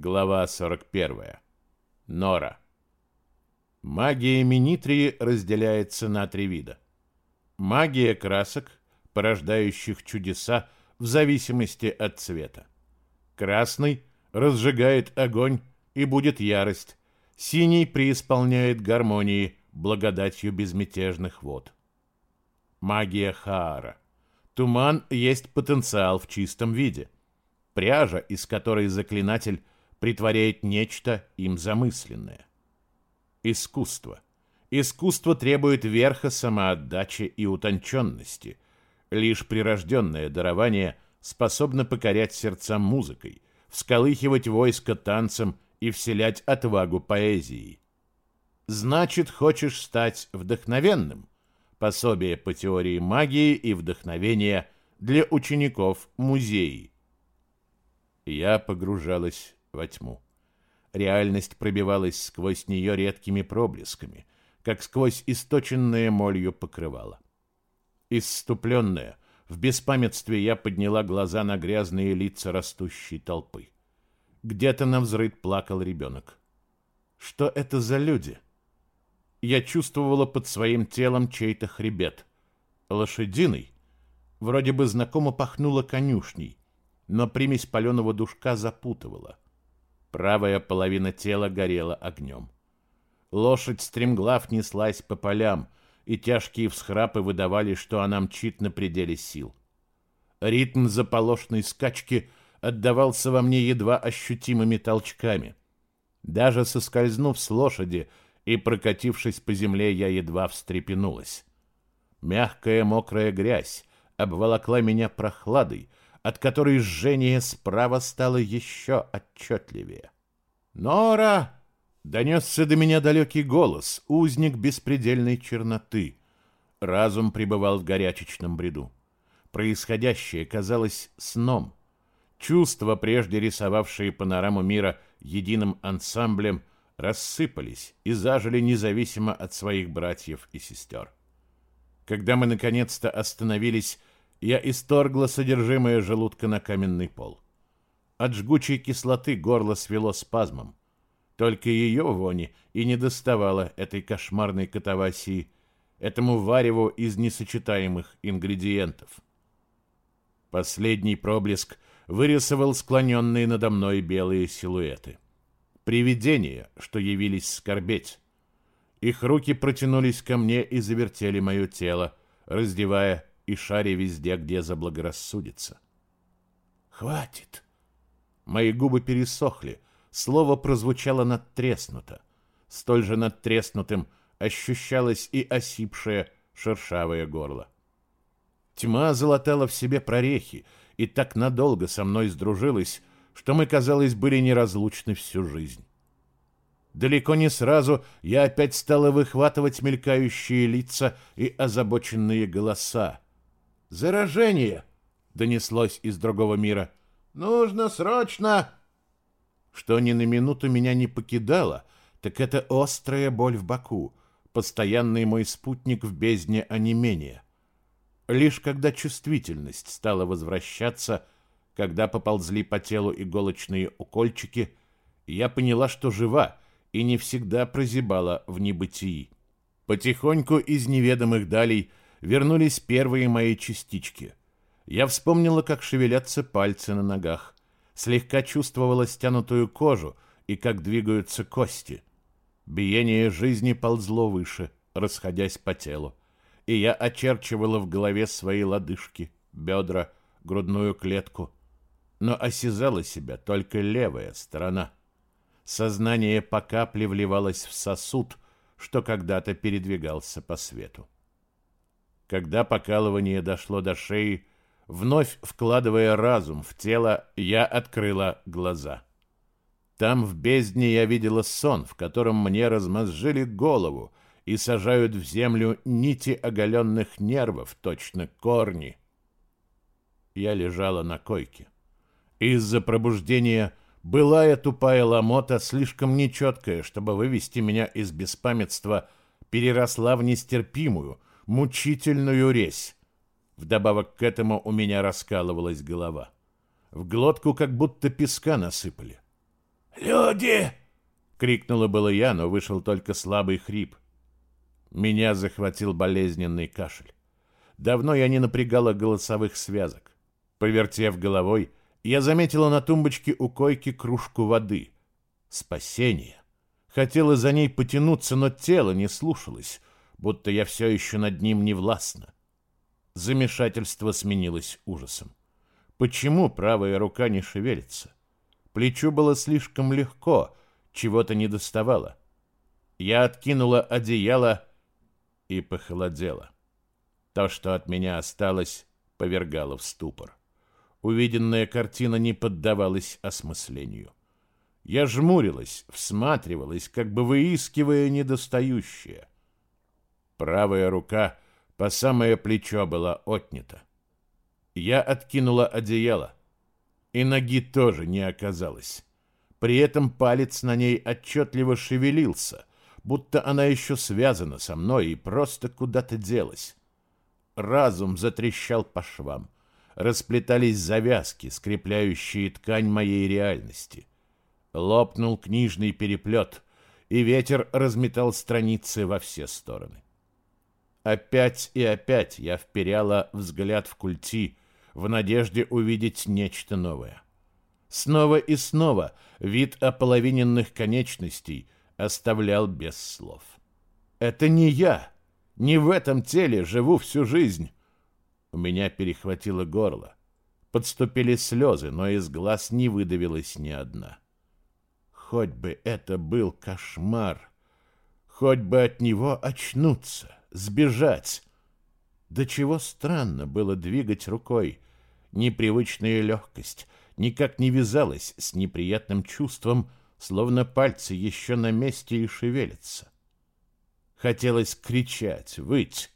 Глава 41. Нора. Магия Минитрии разделяется на три вида. Магия красок, порождающих чудеса в зависимости от цвета. Красный разжигает огонь и будет ярость. Синий преисполняет гармонии благодатью безмятежных вод. Магия Хаара. Туман есть потенциал в чистом виде. Пряжа, из которой заклинатель притворяет нечто им замысленное. Искусство. Искусство требует верха самоотдачи и утонченности. Лишь прирожденное дарование способно покорять сердца музыкой, всколыхивать войско танцем и вселять отвагу поэзией. Значит, хочешь стать вдохновенным? Пособие по теории магии и вдохновения для учеников музеи. Я погружалась во тьму. Реальность пробивалась сквозь нее редкими проблесками, как сквозь источенное молью покрывало. Исступленная, в беспамятстве я подняла глаза на грязные лица растущей толпы. Где-то на взрыд плакал ребенок. Что это за люди? Я чувствовала под своим телом чей-то хребет. Лошадиный. Вроде бы знакомо пахнуло конюшней, но примесь паленого душка запутывала. Правая половина тела горела огнем. Лошадь стремглав неслась по полям, и тяжкие всхрапы выдавали, что она мчит на пределе сил. Ритм заполошной скачки отдавался во мне едва ощутимыми толчками. Даже соскользнув с лошади и прокатившись по земле, я едва встрепенулась. Мягкая мокрая грязь обволокла меня прохладой, от которой жжение справа стало еще отчетливее. «Нора!» — донесся до меня далекий голос, узник беспредельной черноты. Разум пребывал в горячечном бреду. Происходящее казалось сном. Чувства, прежде рисовавшие панораму мира единым ансамблем, рассыпались и зажили независимо от своих братьев и сестер. Когда мы наконец-то остановились я исторгла содержимое желудка на каменный пол. От жгучей кислоты горло свело спазмом. Только ее вони и не доставало этой кошмарной катавасии, этому вареву из несочетаемых ингредиентов. Последний проблеск вырисовал склоненные надо мной белые силуэты. Привидения, что явились скорбеть. Их руки протянулись ко мне и завертели мое тело, раздевая и шаря везде, где заблагорассудится. «Хватит!» Мои губы пересохли, слово прозвучало надтреснуто. Столь же надтреснутым ощущалось и осипшее шершавое горло. Тьма залатала в себе прорехи и так надолго со мной сдружилась, что мы, казалось, были неразлучны всю жизнь. Далеко не сразу я опять стала выхватывать мелькающие лица и озабоченные голоса. «Заражение!» — донеслось из другого мира. «Нужно срочно!» Что ни на минуту меня не покидало, так это острая боль в боку, постоянный мой спутник в бездне онемения. Лишь когда чувствительность стала возвращаться, когда поползли по телу иголочные укольчики, я поняла, что жива и не всегда прозябала в небытии. Потихоньку из неведомых далей — вернулись первые мои частички. Я вспомнила, как шевелятся пальцы на ногах, слегка чувствовала стянутую кожу и как двигаются кости. Биение жизни ползло выше, расходясь по телу, и я очерчивала в голове свои лодыжки, бедра, грудную клетку, но осязала себя только левая сторона. Сознание по капле вливалось в сосуд, что когда-то передвигался по свету. Когда покалывание дошло до шеи, вновь вкладывая разум в тело, я открыла глаза. Там в бездне я видела сон, в котором мне размозжили голову и сажают в землю нити оголенных нервов, точно корни. Я лежала на койке. Из-за пробуждения былая тупая ломота, слишком нечеткая, чтобы вывести меня из беспамятства, переросла в нестерпимую — мучительную резь. Вдобавок к этому у меня раскалывалась голова. В глотку как будто песка насыпали. «Люди!» — крикнула было я, но вышел только слабый хрип. Меня захватил болезненный кашель. Давно я не напрягала голосовых связок. Повертев головой, я заметила на тумбочке у койки кружку воды. Спасение. Хотела за ней потянуться, но тело не слушалось, будто я все еще над ним не властна. Замешательство сменилось ужасом. Почему правая рука не шевелится? Плечу было слишком легко, чего-то не доставало. Я откинула одеяло и похолодела. То, что от меня осталось, повергало в ступор. Увиденная картина не поддавалась осмыслению. Я жмурилась, всматривалась, как бы выискивая недостающее. Правая рука по самое плечо была отнята. Я откинула одеяло, и ноги тоже не оказалось. При этом палец на ней отчетливо шевелился, будто она еще связана со мной и просто куда-то делась. Разум затрещал по швам. Расплетались завязки, скрепляющие ткань моей реальности. Лопнул книжный переплет, и ветер разметал страницы во все стороны. Опять и опять я вперяла взгляд в культи, в надежде увидеть нечто новое. Снова и снова вид ополовиненных конечностей оставлял без слов. «Это не я! Не в этом теле живу всю жизнь!» У меня перехватило горло. Подступили слезы, но из глаз не выдавилась ни одна. Хоть бы это был кошмар! Хоть бы от него очнуться, сбежать! До чего странно было двигать рукой, непривычная легкость никак не вязалась с неприятным чувством, словно пальцы еще на месте и шевелятся. Хотелось кричать, выть,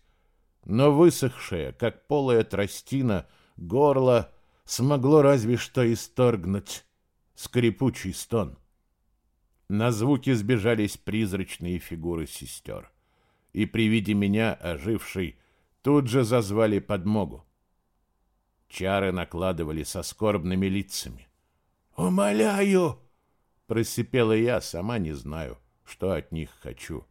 но высохшее, как полая тростина, горло смогло разве что исторгнуть скрипучий стон. На звуки сбежались призрачные фигуры сестер, и при виде меня, ожившей, тут же зазвали подмогу. Чары накладывали со скорбными лицами. «Умоляю!» — просипела я, сама не знаю, что от них хочу.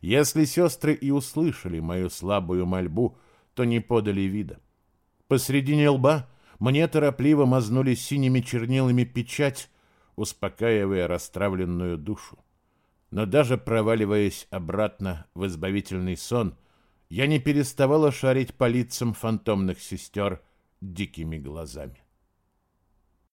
Если сестры и услышали мою слабую мольбу, то не подали вида. Посредине лба мне торопливо мазнули синими чернилами печать, успокаивая расстравленную душу. Но даже проваливаясь обратно в избавительный сон, я не переставала шарить по лицам фантомных сестер, дикими глазами.